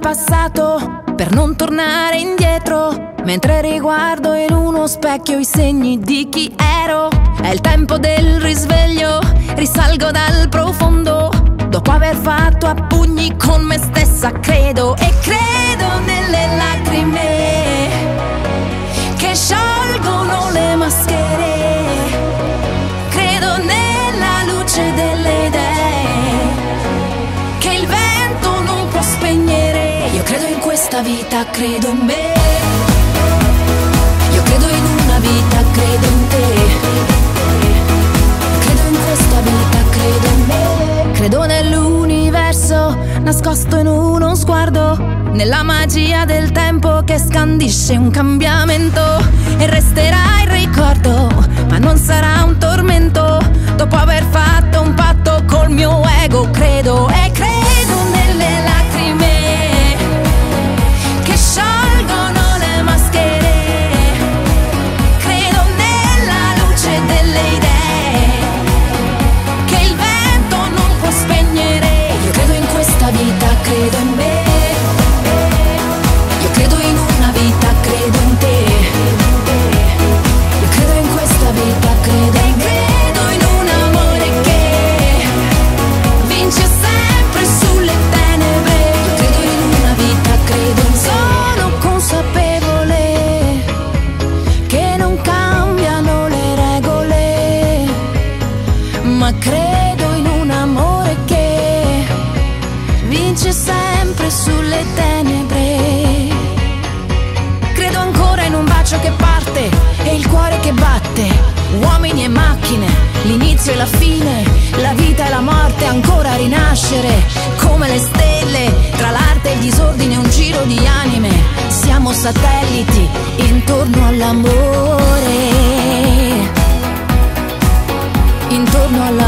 passato per non tornare indietro. Mentre riguardo in uno specchio i segni di chi ero. È il tempo del risveglio, risalgo dal profondo. Dopo aver fatto a pugni con me stessa, credo e credo questa vita, credo in me. Io credo in una vita, credo in te. Credo in questa vita, credo in me. Credo nell'universo nascosto in uno sguardo. Nella magia del tempo che scandisce un cambiamento. E resterà bacio che parte e il cuore che batte. Uomini e macchine, l'inizio e la fine, la vita e la morte, ancora a rinascere. Come le stelle, tra l'arte e il disordine, un giro di anime. Siamo satelliti intorno all'amore. Intorno all'amore.